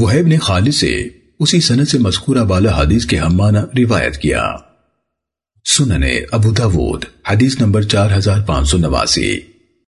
وہیب نے خالد سے اسی سنت سے مذکورہ والا حدیث کے ہم روایت کیا۔ سننے ابو داود، حدیث نمبر چار ہزار پانچ سو نواسی۔